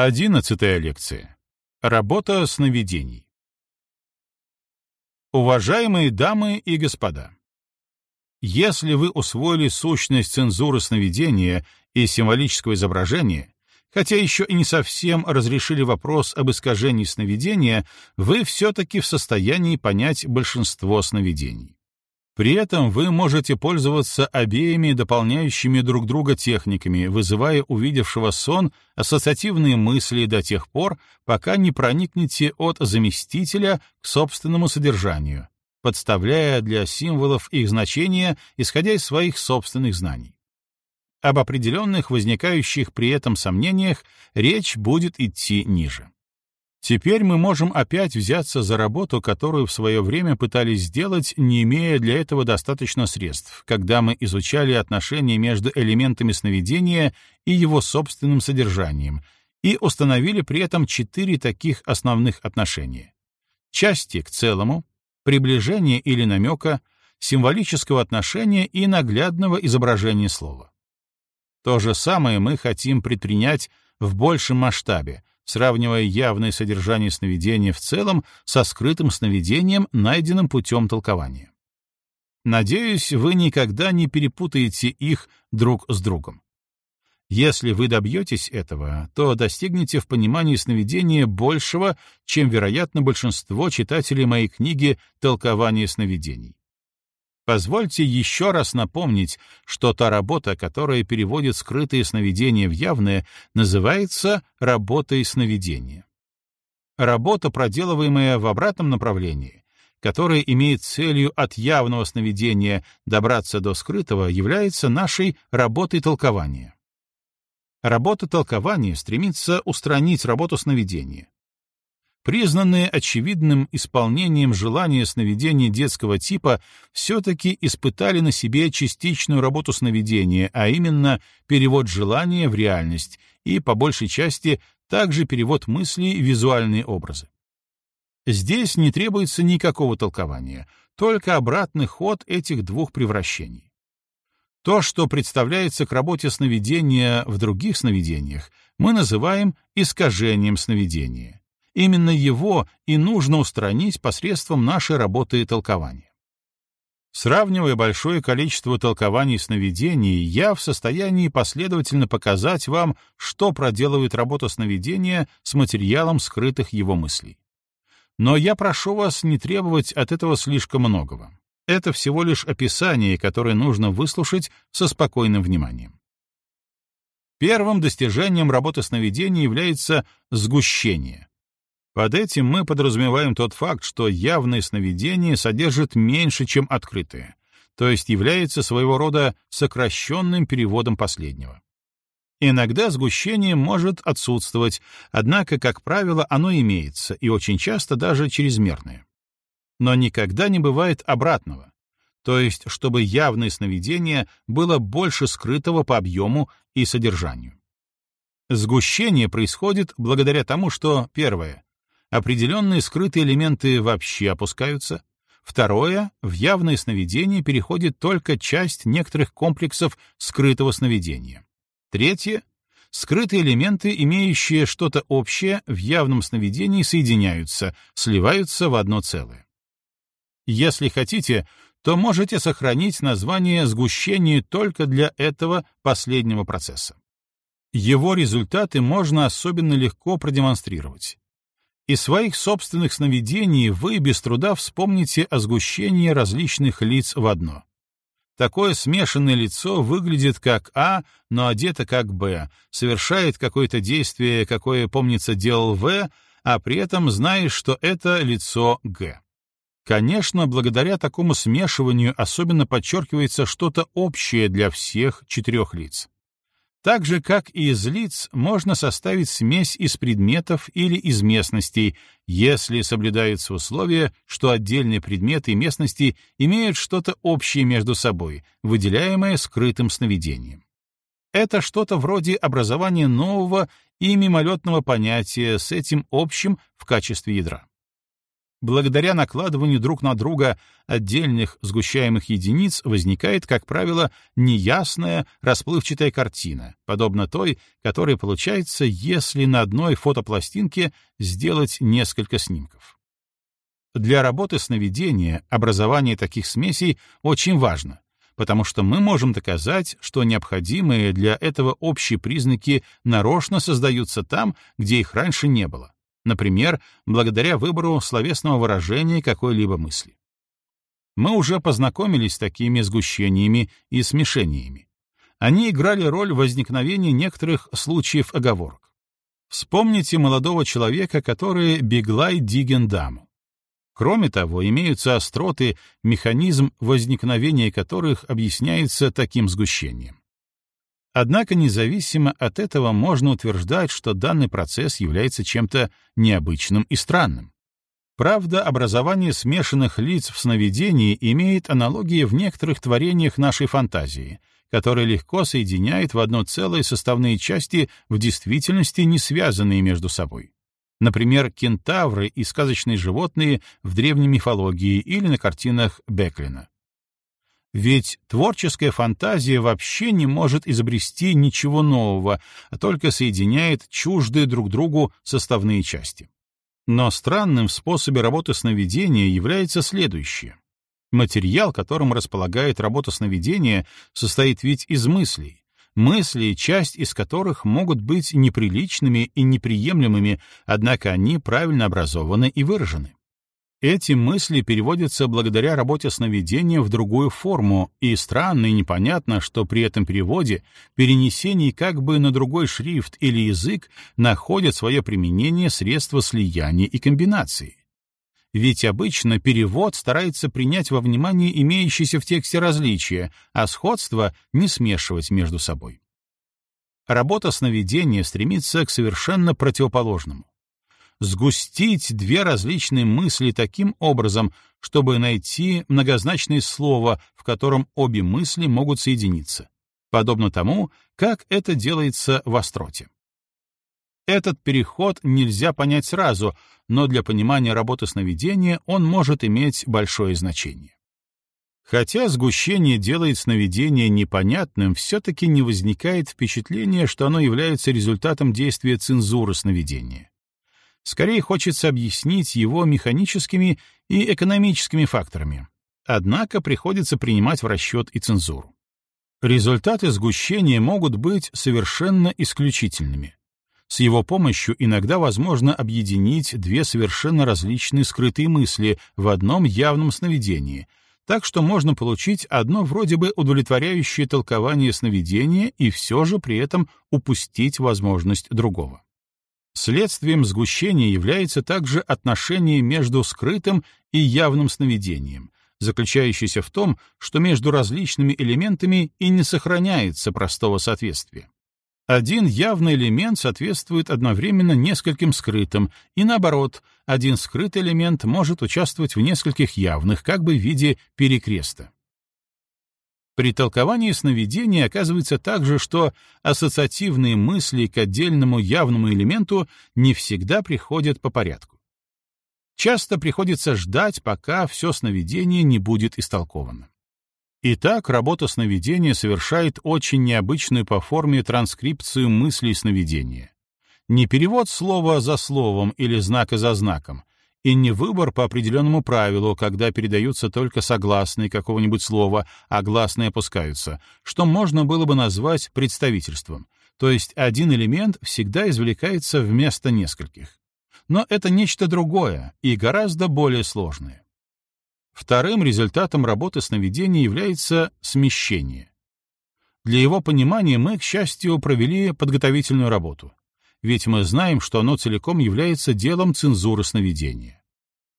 Одиннадцатая лекция. Работа сновидений. Уважаемые дамы и господа, если вы усвоили сущность цензуры сновидения и символического изображения, хотя еще и не совсем разрешили вопрос об искажении сновидения, вы все-таки в состоянии понять большинство сновидений. При этом вы можете пользоваться обеими дополняющими друг друга техниками, вызывая увидевшего сон ассоциативные мысли до тех пор, пока не проникнете от заместителя к собственному содержанию, подставляя для символов их значения, исходя из своих собственных знаний. Об определенных возникающих при этом сомнениях речь будет идти ниже. Теперь мы можем опять взяться за работу, которую в свое время пытались сделать, не имея для этого достаточно средств, когда мы изучали отношения между элементами сновидения и его собственным содержанием, и установили при этом четыре таких основных отношения. Части к целому, приближения или намека, символического отношения и наглядного изображения слова. То же самое мы хотим предпринять в большем масштабе, сравнивая явное содержание сновидения в целом со скрытым сновидением, найденным путем толкования. Надеюсь, вы никогда не перепутаете их друг с другом. Если вы добьетесь этого, то достигнете в понимании сновидения большего, чем, вероятно, большинство читателей моей книги «Толкование сновидений». Позвольте еще раз напомнить, что та работа, которая переводит скрытые сновидения в явные, называется работой сновидения. Работа, проделываемая в обратном направлении, которая имеет целью от явного сновидения добраться до скрытого, является нашей работой толкования. Работа толкования стремится устранить работу сновидения, признанные очевидным исполнением желания сновидения детского типа, все-таки испытали на себе частичную работу сновидения, а именно перевод желания в реальность и, по большей части, также перевод мыслей в визуальные образы. Здесь не требуется никакого толкования, только обратный ход этих двух превращений. То, что представляется к работе сновидения в других сновидениях, мы называем искажением сновидения. Именно его и нужно устранить посредством нашей работы толкования. Сравнивая большое количество толкований сновидений, я в состоянии последовательно показать вам, что проделывает работа сновидения с материалом скрытых его мыслей. Но я прошу вас не требовать от этого слишком многого. Это всего лишь описание, которое нужно выслушать со спокойным вниманием. Первым достижением работы сновидения является сгущение. Под этим мы подразумеваем тот факт, что явное сновидение содержит меньше, чем открытое, то есть является своего рода сокращенным переводом последнего. Иногда сгущение может отсутствовать, однако, как правило, оно имеется, и очень часто даже чрезмерное. Но никогда не бывает обратного, то есть чтобы явное сновидение было больше скрытого по объему и содержанию. Сгущение происходит благодаря тому, что, первое, определенные скрытые элементы вообще опускаются. Второе, в явное сновидение переходит только часть некоторых комплексов скрытого сновидения. Третье, скрытые элементы, имеющие что-то общее, в явном сновидении соединяются, сливаются в одно целое. Если хотите, то можете сохранить название сгущения только для этого последнего процесса. Его результаты можно особенно легко продемонстрировать. Из своих собственных сновидений вы без труда вспомните о сгущении различных лиц в одно. Такое смешанное лицо выглядит как А, но одето как Б, совершает какое-то действие, какое, помнится, делал В, а при этом знаешь, что это лицо Г. Конечно, благодаря такому смешиванию особенно подчеркивается что-то общее для всех четырех лиц. Так же, как и из лиц, можно составить смесь из предметов или из местностей, если соблюдаются условия, что отдельные предметы и местности имеют что-то общее между собой, выделяемое скрытым сновидением. Это что-то вроде образования нового и мимолетного понятия с этим общим в качестве ядра. Благодаря накладыванию друг на друга отдельных сгущаемых единиц возникает, как правило, неясная, расплывчатая картина, подобно той, которая получается, если на одной фотопластинке сделать несколько снимков. Для работы сновидения образование таких смесей очень важно, потому что мы можем доказать, что необходимые для этого общие признаки нарочно создаются там, где их раньше не было например, благодаря выбору словесного выражения какой-либо мысли. Мы уже познакомились с такими сгущениями и смешениями. Они играли роль возникновения некоторых случаев оговорок. Вспомните молодого человека, который беглай диген даму. Кроме того, имеются остроты, механизм возникновения которых объясняется таким сгущением. Однако независимо от этого можно утверждать, что данный процесс является чем-то необычным и странным. Правда, образование смешанных лиц в сновидении имеет аналогии в некоторых творениях нашей фантазии, которые легко соединяют в одно целое составные части в действительности не связанные между собой. Например, кентавры и сказочные животные в древней мифологии или на картинах Беклина. Ведь творческая фантазия вообще не может изобрести ничего нового, а только соединяет чуждые друг другу составные части. Но странным в способе работы сновидения является следующее. Материал, которым располагает работа сновидения, состоит ведь из мыслей. Мысли, часть из которых могут быть неприличными и неприемлемыми, однако они правильно образованы и выражены. Эти мысли переводятся благодаря работе сновидения в другую форму, и странно и непонятно, что при этом переводе перенесении как бы на другой шрифт или язык находят свое применение средства слияния и комбинации. Ведь обычно перевод старается принять во внимание имеющиеся в тексте различия, а сходство не смешивать между собой. Работа сновидения стремится к совершенно противоположному сгустить две различные мысли таким образом, чтобы найти многозначное слово, в котором обе мысли могут соединиться, подобно тому, как это делается в остроте. Этот переход нельзя понять сразу, но для понимания работы сновидения он может иметь большое значение. Хотя сгущение делает сновидение непонятным, все-таки не возникает впечатления, что оно является результатом действия цензуры сновидения. Скорее хочется объяснить его механическими и экономическими факторами. Однако приходится принимать в расчет и цензуру. Результаты сгущения могут быть совершенно исключительными. С его помощью иногда возможно объединить две совершенно различные скрытые мысли в одном явном сновидении, так что можно получить одно вроде бы удовлетворяющее толкование сновидения и все же при этом упустить возможность другого. Следствием сгущения является также отношение между скрытым и явным сновидением, заключающееся в том, что между различными элементами и не сохраняется простого соответствия. Один явный элемент соответствует одновременно нескольким скрытым, и наоборот, один скрытый элемент может участвовать в нескольких явных, как бы в виде перекреста. При толковании сновидения оказывается также, что ассоциативные мысли к отдельному явному элементу не всегда приходят по порядку. Часто приходится ждать, пока все сновидение не будет истолковано. Итак, работа сновидения совершает очень необычную по форме транскрипцию мыслей сновидения. Не перевод слова за словом или знака за знаком, и не выбор по определенному правилу, когда передаются только согласные какого-нибудь слова, а гласные опускаются, что можно было бы назвать представительством, то есть один элемент всегда извлекается вместо нескольких. Но это нечто другое и гораздо более сложное. Вторым результатом работы сновидения является смещение. Для его понимания мы, к счастью, провели подготовительную работу ведь мы знаем, что оно целиком является делом цензуры сновидения.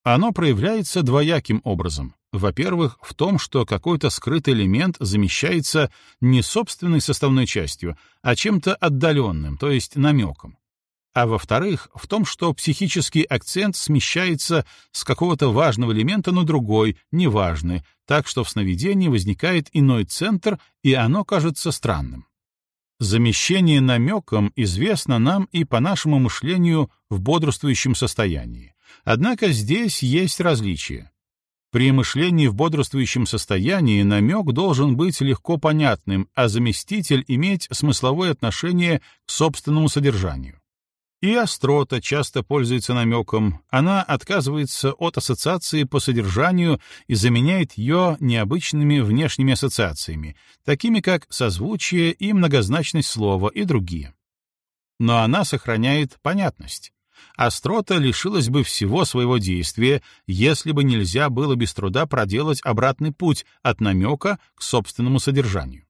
Оно проявляется двояким образом. Во-первых, в том, что какой-то скрытый элемент замещается не собственной составной частью, а чем-то отдаленным, то есть намеком. А во-вторых, в том, что психический акцент смещается с какого-то важного элемента на другой, неважный, так что в сновидении возникает иной центр, и оно кажется странным. Замещение намеком известно нам и по нашему мышлению в бодрствующем состоянии, Однако здесь есть различие. При мышлении в бодрствующем состоянии намек должен быть легко понятным, а заместитель иметь смысловое отношение к собственному содержанию. И острота часто пользуется намеком, она отказывается от ассоциации по содержанию и заменяет ее необычными внешними ассоциациями, такими как созвучие и многозначность слова и другие. Но она сохраняет понятность. Острота лишилась бы всего своего действия, если бы нельзя было без труда проделать обратный путь от намека к собственному содержанию.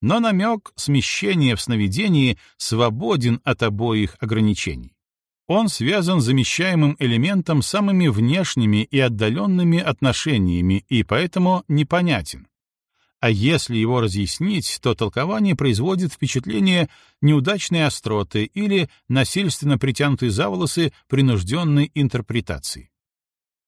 Но намек смещения в сновидении свободен от обоих ограничений. Он связан с замещаемым элементом самыми внешними и отдаленными отношениями и поэтому непонятен. А если его разъяснить, то толкование производит впечатление неудачной остроты или насильственно притянутой за волосы принужденной интерпретации.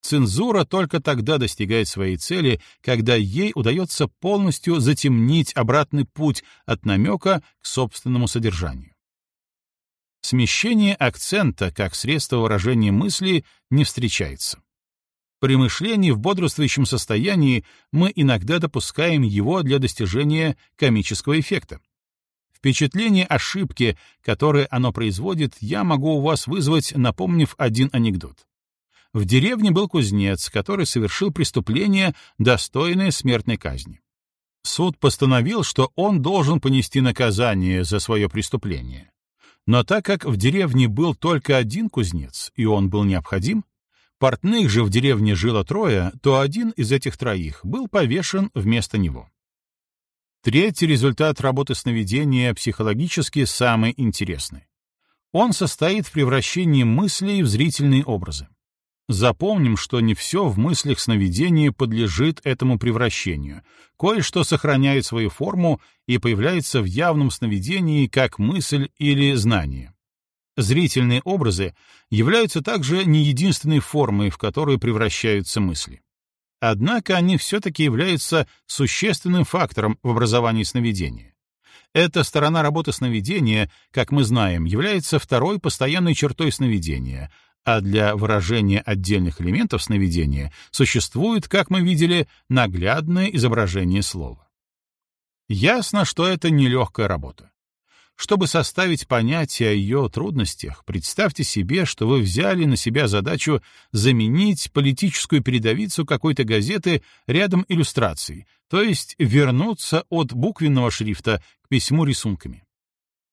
Цензура только тогда достигает своей цели, когда ей удается полностью затемнить обратный путь от намека к собственному содержанию. Смещение акцента как средство выражения мысли не встречается. При мышлении в бодрствующем состоянии мы иногда допускаем его для достижения комического эффекта. Впечатление ошибки, которое оно производит, я могу у вас вызвать, напомнив один анекдот в деревне был кузнец, который совершил преступление, достойное смертной казни. Суд постановил, что он должен понести наказание за свое преступление. Но так как в деревне был только один кузнец, и он был необходим, портных же в деревне жило трое, то один из этих троих был повешен вместо него. Третий результат работы сновидения психологически самый интересный. Он состоит в превращении мыслей в зрительные образы. Запомним, что не все в мыслях сновидения подлежит этому превращению. Кое-что сохраняет свою форму и появляется в явном сновидении как мысль или знание. Зрительные образы являются также не единственной формой, в которую превращаются мысли. Однако они все-таки являются существенным фактором в образовании сновидения. Эта сторона работы сновидения, как мы знаем, является второй постоянной чертой сновидения, а для выражения отдельных элементов сновидения существует, как мы видели, наглядное изображение слова. Ясно, что это нелегкая работа. Чтобы составить понятие о ее трудностях, представьте себе, что вы взяли на себя задачу заменить политическую передовицу какой-то газеты рядом иллюстраций, то есть вернуться от буквенного шрифта к письму рисунками.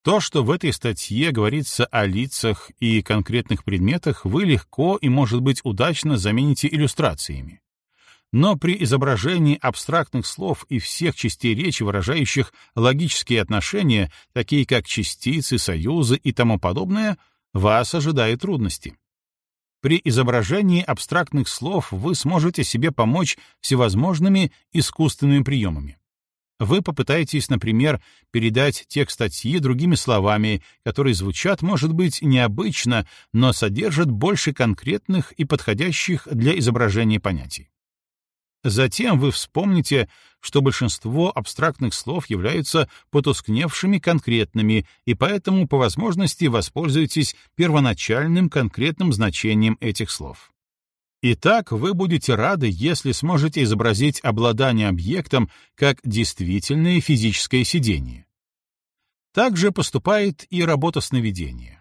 То, что в этой статье говорится о лицах и конкретных предметах, вы легко и, может быть, удачно замените иллюстрациями. Но при изображении абстрактных слов и всех частей речи, выражающих логические отношения, такие как частицы, союзы и тому подобное, вас ожидают трудности. При изображении абстрактных слов вы сможете себе помочь всевозможными искусственными приемами. Вы попытаетесь, например, передать текст статьи другими словами, которые звучат, может быть, необычно, но содержат больше конкретных и подходящих для изображения понятий. Затем вы вспомните, что большинство абстрактных слов являются потускневшими конкретными, и поэтому по возможности воспользуйтесь первоначальным конкретным значением этих слов. Итак, вы будете рады, если сможете изобразить обладание объектом как действительное физическое сидение. Также поступает и работа сновидения.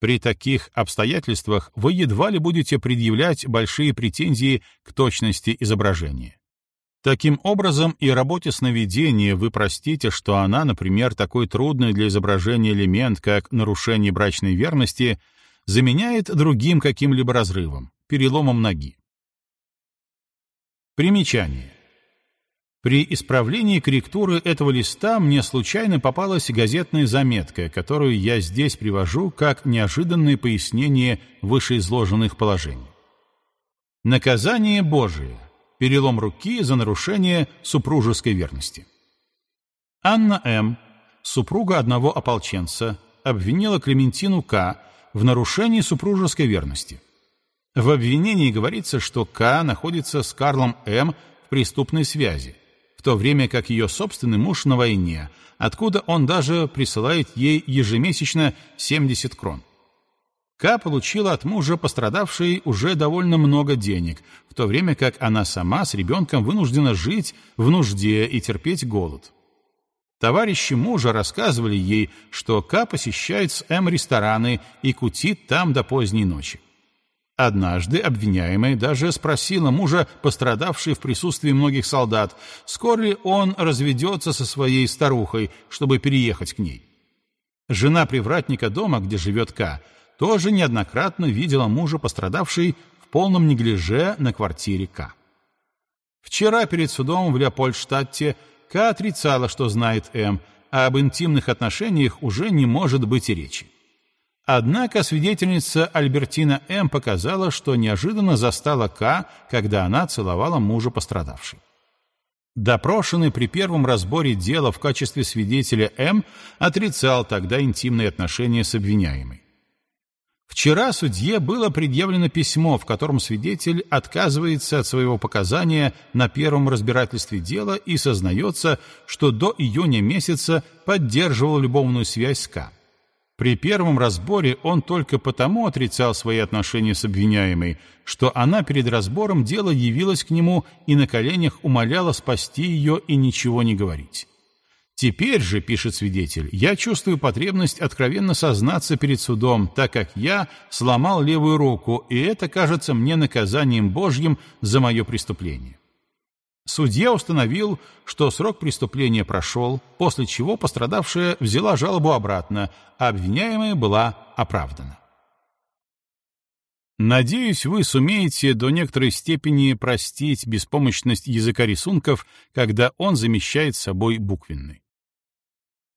При таких обстоятельствах вы едва ли будете предъявлять большие претензии к точности изображения. Таким образом, и работе сновидения вы простите, что она, например, такой трудный для изображения элемент, как нарушение брачной верности, заменяет другим каким-либо разрывом, переломом ноги. Примечание. При исправлении корректуры этого листа мне случайно попалась газетная заметка, которую я здесь привожу как неожиданное пояснение вышеизложенных положений. Наказание Божие. Перелом руки за нарушение супружеской верности. Анна М., супруга одного ополченца, обвинила Клементину К. в нарушении супружеской верности. В обвинении говорится, что К находится с Карлом М в преступной связи, в то время как ее собственный муж на войне, откуда он даже присылает ей ежемесячно 70 крон. Ка получила от мужа пострадавшей уже довольно много денег, в то время как она сама с ребенком вынуждена жить в нужде и терпеть голод. Товарищи мужа рассказывали ей, что Ка посещает с М рестораны и кутит там до поздней ночи. Однажды обвиняемая даже спросила мужа, пострадавшей в присутствии многих солдат, скоро ли он разведется со своей старухой, чтобы переехать к ней. Жена привратника дома, где живет К, тоже неоднократно видела мужа пострадавшей в полном неглиже на квартире К. Вчера перед судом в Леопольдштадте К отрицала, что знает М, а об интимных отношениях уже не может быть и речи. Однако свидетельница Альбертина М. показала, что неожиданно застала К, когда она целовала мужа пострадавшей. Допрошенный при первом разборе дела в качестве свидетеля М. отрицал тогда интимные отношения с обвиняемой. Вчера судье было предъявлено письмо, в котором свидетель отказывается от своего показания на первом разбирательстве дела и сознается, что до июня месяца поддерживал любовную связь с К. При первом разборе он только потому отрицал свои отношения с обвиняемой, что она перед разбором дела явилась к нему и на коленях умоляла спасти ее и ничего не говорить. Теперь же, пишет свидетель, я чувствую потребность откровенно сознаться перед судом, так как я сломал левую руку, и это кажется мне наказанием Божьим за мое преступление. Судья установил, что срок преступления прошел, после чего пострадавшая взяла жалобу обратно, а обвиняемая была оправдана. Надеюсь, вы сумеете до некоторой степени простить беспомощность языка рисунков, когда он замещает собой буквенный.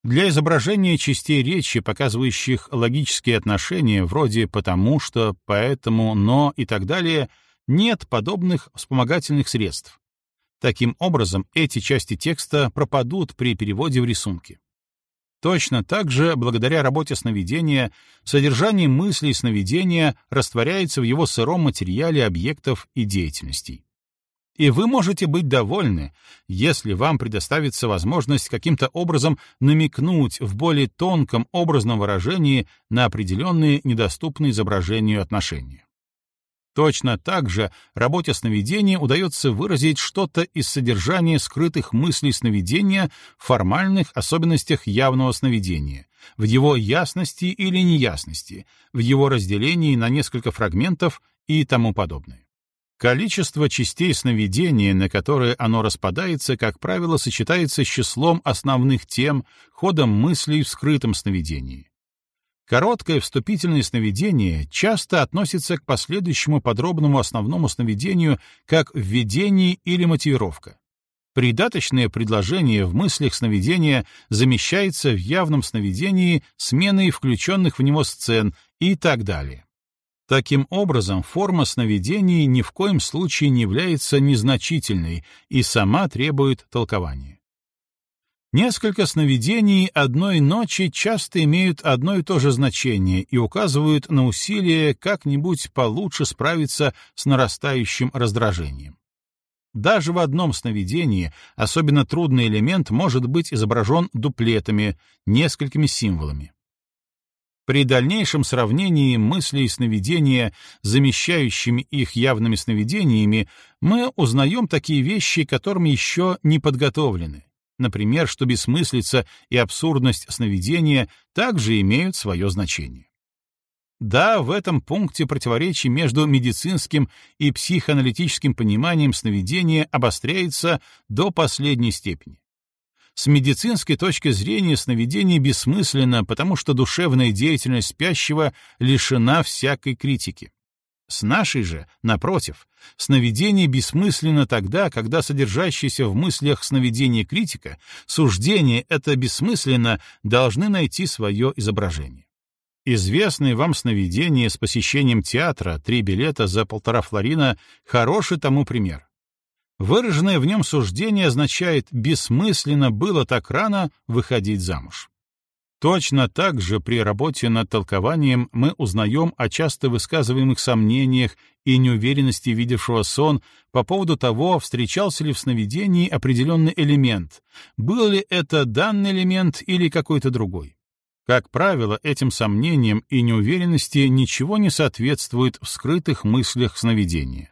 Для изображения частей речи, показывающих логические отношения, вроде «потому что», «поэтому», «но» и так далее, нет подобных вспомогательных средств, Таким образом, эти части текста пропадут при переводе в рисунки. Точно так же, благодаря работе сновидения, содержание мыслей сновидения растворяется в его сыром материале объектов и деятельностей. И вы можете быть довольны, если вам предоставится возможность каким-то образом намекнуть в более тонком образном выражении на определенные недоступные изображению отношения. Точно так же работе сновидения удается выразить что-то из содержания скрытых мыслей сновидения в формальных особенностях явного сновидения, в его ясности или неясности, в его разделении на несколько фрагментов и тому подобное. Количество частей сновидения, на которые оно распадается, как правило, сочетается с числом основных тем, ходом мыслей в скрытом сновидении. Короткое вступительное сновидение часто относится к последующему подробному основному сновидению как введение или мотивировка. Придаточное предложение в мыслях сновидения замещается в явном сновидении сменой включенных в него сцен и так далее. Таким образом, форма сновидений ни в коем случае не является незначительной и сама требует толкования. Несколько сновидений одной ночи часто имеют одно и то же значение и указывают на усилие как-нибудь получше справиться с нарастающим раздражением. Даже в одном сновидении особенно трудный элемент может быть изображен дуплетами, несколькими символами. При дальнейшем сравнении мыслей и сновидения, замещающими их явными сновидениями, мы узнаем такие вещи, которыми еще не подготовлены, например, что бессмыслица и абсурдность сновидения также имеют свое значение. Да, в этом пункте противоречие между медицинским и психоаналитическим пониманием сновидения обостряется до последней степени. С медицинской точки зрения сновидение бессмысленно, потому что душевная деятельность спящего лишена всякой критики. С нашей же, напротив, сновидение бессмысленно тогда, когда содержащиеся в мыслях сновидения критика, суждение это бессмысленно, должны найти свое изображение. Известное вам сновидение с посещением театра «Три билета за полтора флорина» — хороший тому пример. Выраженное в нем суждение означает «бессмысленно было так рано выходить замуж». Точно так же при работе над толкованием мы узнаем о часто высказываемых сомнениях и неуверенности видевшего сон по поводу того, встречался ли в сновидении определенный элемент, был ли это данный элемент или какой-то другой. Как правило, этим сомнениям и неуверенности ничего не соответствует в скрытых мыслях сновидения.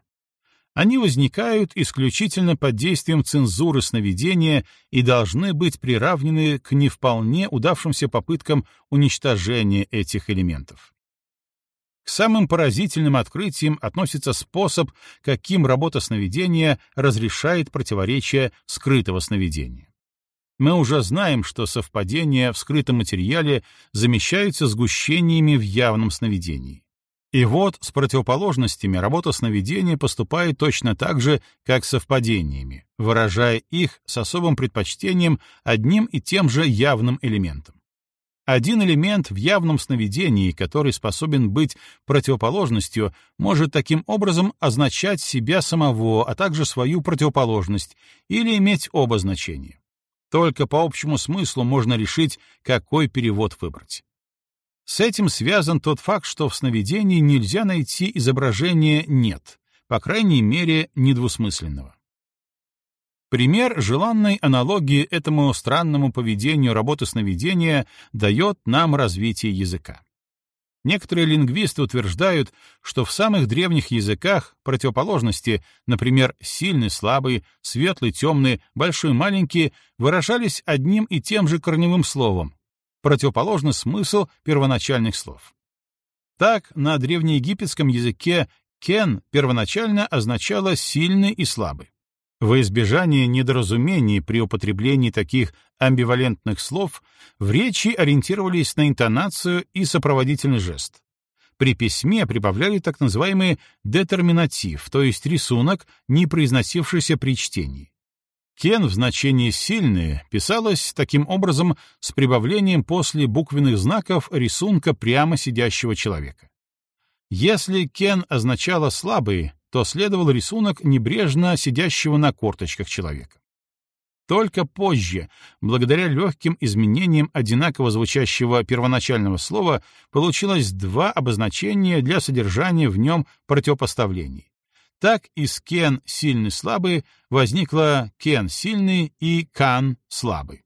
Они возникают исключительно под действием цензуры сновидения и должны быть приравнены к не вполне удавшимся попыткам уничтожения этих элементов. К самым поразительным открытиям относится способ, каким работа сновидения разрешает противоречия скрытого сновидения. Мы уже знаем, что совпадения в скрытом материале замещаются сгущениями в явном сновидении. И вот с противоположностями работа сновидения поступает точно так же, как с совпадениями, выражая их с особым предпочтением одним и тем же явным элементом. Один элемент в явном сновидении, который способен быть противоположностью, может таким образом означать себя самого, а также свою противоположность, или иметь оба значения. Только по общему смыслу можно решить, какой перевод выбрать. С этим связан тот факт, что в сновидении нельзя найти изображение «нет», по крайней мере, недвусмысленного. Пример желанной аналогии этому странному поведению работы сновидения дает нам развитие языка. Некоторые лингвисты утверждают, что в самых древних языках противоположности, например, сильный, слабый, светлый, темный, большой, маленький, выражались одним и тем же корневым словом, противоположный смысл первоначальных слов. Так, на древнеегипетском языке «кен» первоначально означало «сильный» и «слабый». Во избежание недоразумений при употреблении таких амбивалентных слов в речи ориентировались на интонацию и сопроводительный жест. При письме прибавляли так называемый детерминатив, то есть рисунок, не произносившийся при чтении. Кен в значении «сильные» писалось таким образом с прибавлением после буквенных знаков рисунка прямо сидящего человека. Если кен означало «слабый», то следовал рисунок небрежно сидящего на корточках человека. Только позже, благодаря легким изменениям одинаково звучащего первоначального слова, получилось два обозначения для содержания в нем противопоставлений. Так из кен сильный-слабый возникло кен сильный и кан слабый.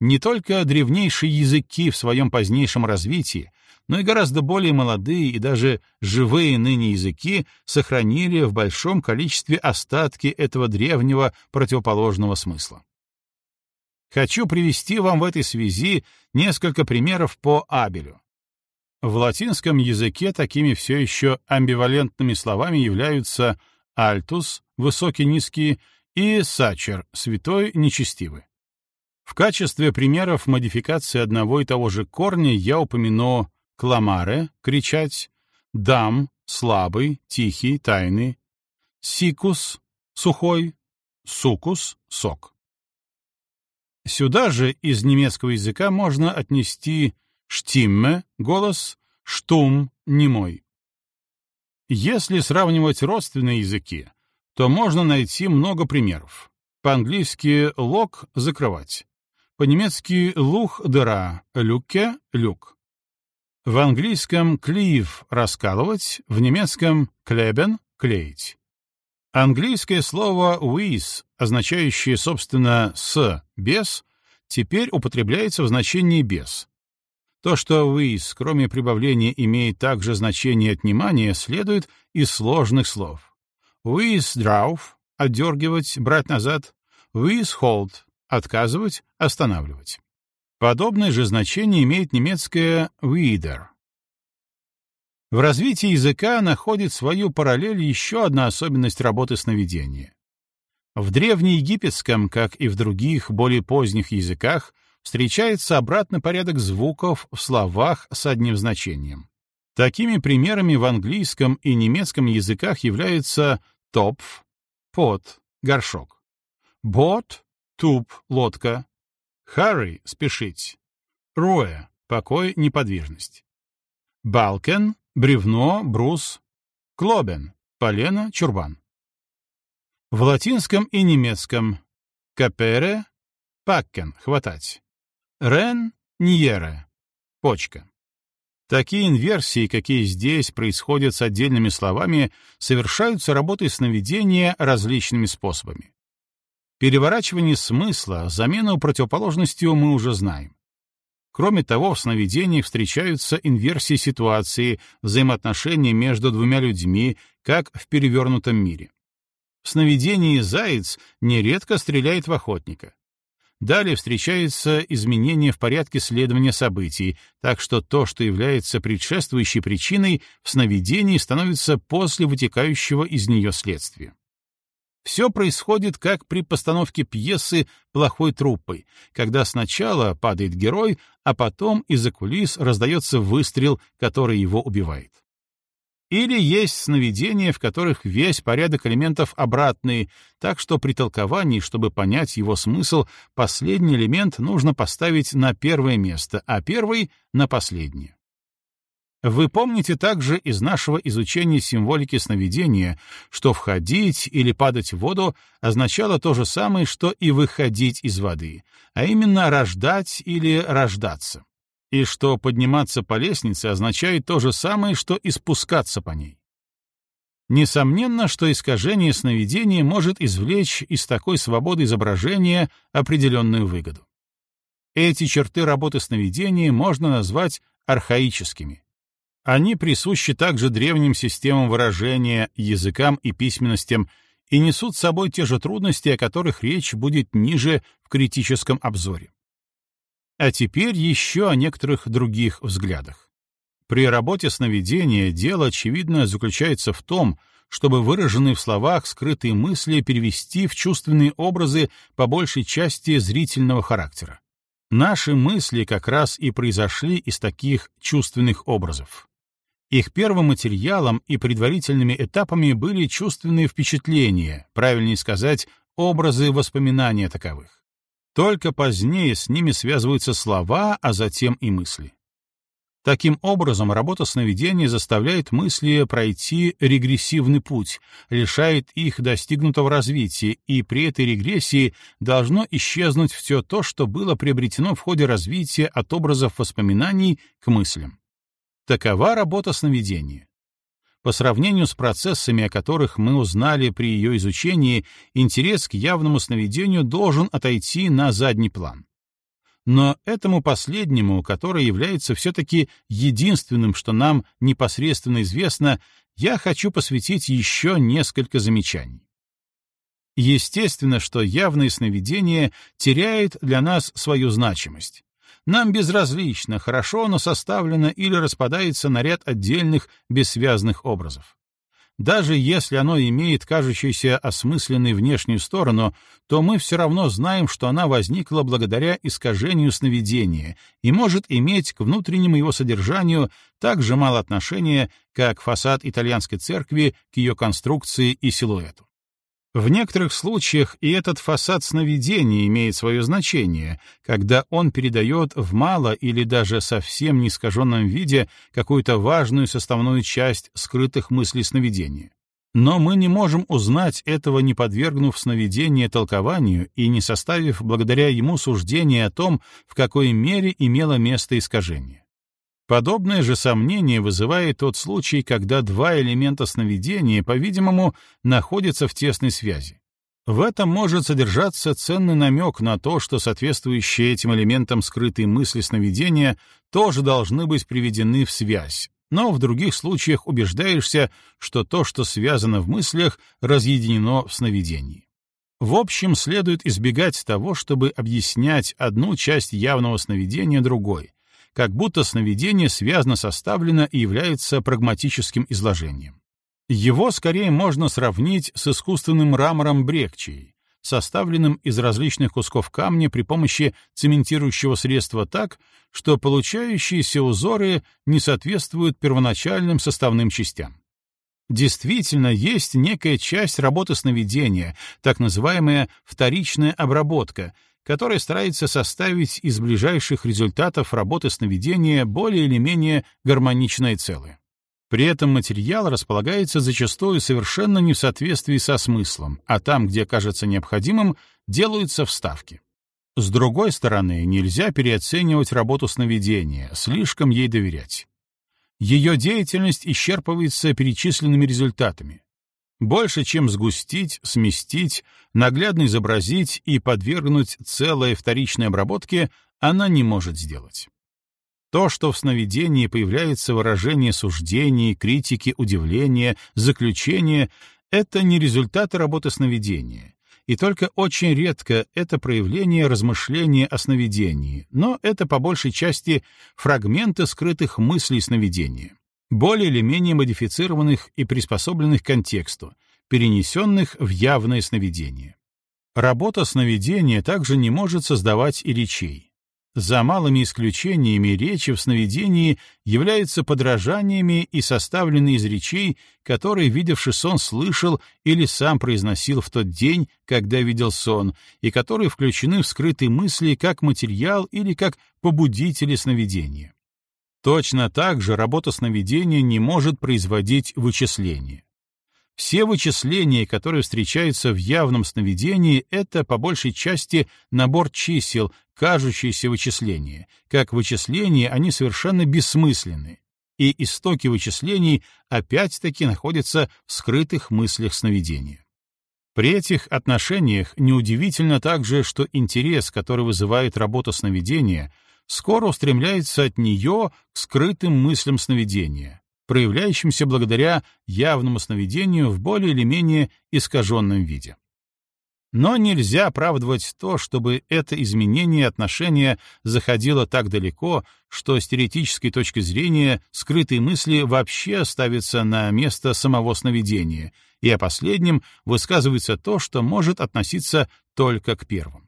Не только древнейшие языки в своем позднейшем развитии, но и гораздо более молодые и даже живые ныне языки сохранили в большом количестве остатки этого древнего противоположного смысла. Хочу привести вам в этой связи несколько примеров по Абелю. В латинском языке такими все еще амбивалентными словами являются «альтус» — высокий-низкий, и «сачер» — святой, нечестивый. В качестве примеров модификации одного и того же корня я упомяну кламаре — кричать, дам — слабый, тихий, тайный, сикус — сухой, сукус — сок. Сюда же из немецкого языка можно отнести штимме — голос, штум — немой. Если сравнивать родственные языки, то можно найти много примеров. По-английски «лок» — закрывать. По-немецки «лух» — дыра, «люке» — люк. В английском «клив» — раскалывать, в немецком «клебен» — клеить. Английское слово «with», означающее, собственно, «с», «без», теперь употребляется в значении «без». То, что «with», кроме прибавления, имеет также значение отнимания, следует из сложных слов. «Withdraw» — отдергивать, брать назад, «withhold» — отказывать, останавливать. Подобное же значение имеет немецкое «wieder». В развитии языка находит свою параллель еще одна особенность работы сновидения. В древнеегипетском, как и в других, более поздних языках, встречается обратный порядок звуков в словах с одним значением. Такими примерами в английском и немецком языках являются топф, пот, горшок, бот, туп, лодка, Харри — спешить. Руэ — покой, неподвижность. Балкен — бревно, брус. Клобен — полено, чурбан. В латинском и немецком капере — паккен — хватать. Рен — ньере — почка. Такие инверсии, какие здесь происходят с отдельными словами, совершаются работой сновидения различными способами. Переворачивание смысла, замену противоположностью мы уже знаем. Кроме того, в сновидениях встречаются инверсии ситуации, взаимоотношения между двумя людьми, как в перевернутом мире. В сновидении заяц нередко стреляет в охотника. Далее встречаются изменения в порядке следования событий, так что то, что является предшествующей причиной, в сновидении становится после вытекающего из нее следствия. Все происходит как при постановке пьесы плохой труппой, когда сначала падает герой, а потом из-за кулис раздается выстрел, который его убивает. Или есть сновидения, в которых весь порядок элементов обратный, так что при толковании, чтобы понять его смысл, последний элемент нужно поставить на первое место, а первый — на последнее. Вы помните также из нашего изучения символики сновидения, что входить или падать в воду означало то же самое, что и выходить из воды, а именно рождать или рождаться, и что подниматься по лестнице означает то же самое, что и спускаться по ней. Несомненно, что искажение сновидения может извлечь из такой свободы изображения определенную выгоду. Эти черты работы сновидения можно назвать архаическими, они присущи также древним системам выражения, языкам и письменностям и несут с собой те же трудности, о которых речь будет ниже в критическом обзоре. А теперь еще о некоторых других взглядах. При работе сновидения дело, очевидно, заключается в том, чтобы выраженные в словах скрытые мысли перевести в чувственные образы по большей части зрительного характера. Наши мысли как раз и произошли из таких чувственных образов. Их первым материалом и предварительными этапами были чувственные впечатления, правильнее сказать, образы воспоминания таковых. Только позднее с ними связываются слова, а затем и мысли. Таким образом, работа сновидения заставляет мысли пройти регрессивный путь, лишает их достигнутого развития, и при этой регрессии должно исчезнуть все то, что было приобретено в ходе развития от образов воспоминаний к мыслям. Такова работа сновидения. По сравнению с процессами, о которых мы узнали при ее изучении, интерес к явному сновидению должен отойти на задний план. Но этому последнему, который является все-таки единственным, что нам непосредственно известно, я хочу посвятить еще несколько замечаний. Естественно, что явное сновидение теряет для нас свою значимость. Нам безразлично, хорошо оно составлено или распадается на ряд отдельных бессвязных образов. Даже если оно имеет кажущуюся осмысленной внешнюю сторону, то мы все равно знаем, что она возникла благодаря искажению сновидения и может иметь к внутреннему его содержанию так же мало отношения, как фасад итальянской церкви к ее конструкции и силуэту. В некоторых случаях и этот фасад сновидения имеет свое значение, когда он передает в мало или даже совсем не искаженном виде какую-то важную составную часть скрытых мыслей сновидения. Но мы не можем узнать этого, не подвергнув сновидение толкованию и не составив благодаря ему суждение о том, в какой мере имело место искажение. Подобное же сомнение вызывает тот случай, когда два элемента сновидения, по-видимому, находятся в тесной связи. В этом может содержаться ценный намек на то, что соответствующие этим элементам скрытые мысли сновидения тоже должны быть приведены в связь, но в других случаях убеждаешься, что то, что связано в мыслях, разъединено в сновидении. В общем, следует избегать того, чтобы объяснять одну часть явного сновидения другой, как будто сновидение связно составлено и является прагматическим изложением. Его скорее можно сравнить с искусственным мрамором Брекчии, составленным из различных кусков камня при помощи цементирующего средства так, что получающиеся узоры не соответствуют первоначальным составным частям. Действительно, есть некая часть работы сновидения, так называемая вторичная обработка, который старается составить из ближайших результатов работы сновидения более или менее гармоничное целое. При этом материал располагается зачастую совершенно не в соответствии со смыслом, а там, где кажется необходимым, делаются вставки. С другой стороны, нельзя переоценивать работу сновидения, слишком ей доверять. Ее деятельность исчерпывается перечисленными результатами. Больше, чем сгустить, сместить, наглядно изобразить и подвергнуть целой вторичной обработке, она не может сделать. То, что в сновидении появляется выражение суждений, критики, удивления, заключения, это не результаты работы сновидения, и только очень редко это проявление размышления о сновидении, но это по большей части фрагменты скрытых мыслей сновидения, более или менее модифицированных и приспособленных к контексту, перенесенных в явное сновидение. Работа сновидения также не может создавать и речей. За малыми исключениями речи в сновидении являются подражаниями и составлены из речей, которые видевший сон слышал или сам произносил в тот день, когда видел сон, и которые включены в скрытые мысли как материал или как побудители сновидения. Точно так же работа сновидения не может производить вычисления. Все вычисления, которые встречаются в явном сновидении, это по большей части набор чисел, кажущиеся вычисления. Как вычисления они совершенно бессмысленны. И истоки вычислений опять-таки находятся в скрытых мыслях сновидения. При этих отношениях неудивительно также, что интерес, который вызывает работа сновидения, скоро устремляется от нее к скрытым мыслям сновидения, проявляющимся благодаря явному сновидению в более или менее искаженном виде. Но нельзя оправдывать то, чтобы это изменение отношения заходило так далеко, что с теоретической точки зрения скрытые мысли вообще ставятся на место самого сновидения, и о последнем высказывается то, что может относиться только к первым.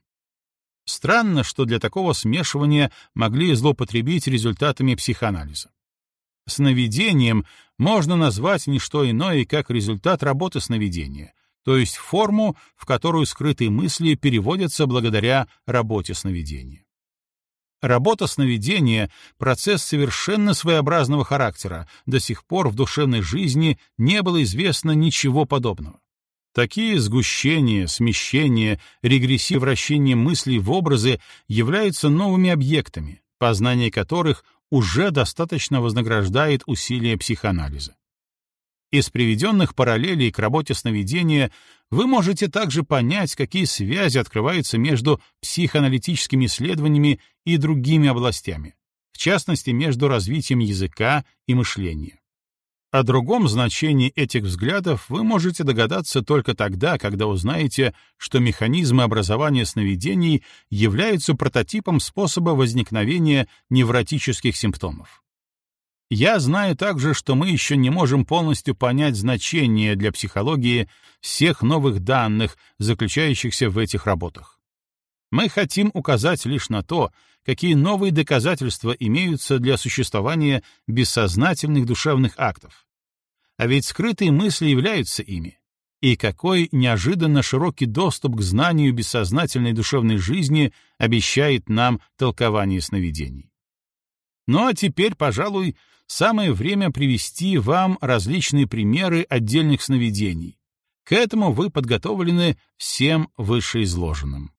Странно, что для такого смешивания могли злоупотребить результатами психоанализа. Сновидением можно назвать не что иное, как результат работы сновидения, то есть форму, в которую скрытые мысли переводятся благодаря работе сновидения. Работа сновидения — процесс совершенно своеобразного характера, до сих пор в душевной жизни не было известно ничего подобного. Такие сгущения, смещения, регрессии вращения мыслей в образы являются новыми объектами, познание которых уже достаточно вознаграждает усилия психоанализа. Из приведенных параллелей к работе сновидения вы можете также понять, какие связи открываются между психоаналитическими исследованиями и другими областями, в частности, между развитием языка и мышления. О другом значении этих взглядов вы можете догадаться только тогда, когда узнаете, что механизмы образования сновидений являются прототипом способа возникновения невротических симптомов. Я знаю также, что мы еще не можем полностью понять значение для психологии всех новых данных, заключающихся в этих работах. Мы хотим указать лишь на то, какие новые доказательства имеются для существования бессознательных душевных актов. А ведь скрытые мысли являются ими. И какой неожиданно широкий доступ к знанию бессознательной душевной жизни обещает нам толкование сновидений. Ну а теперь, пожалуй, самое время привести вам различные примеры отдельных сновидений. К этому вы подготовлены всем вышеизложенным.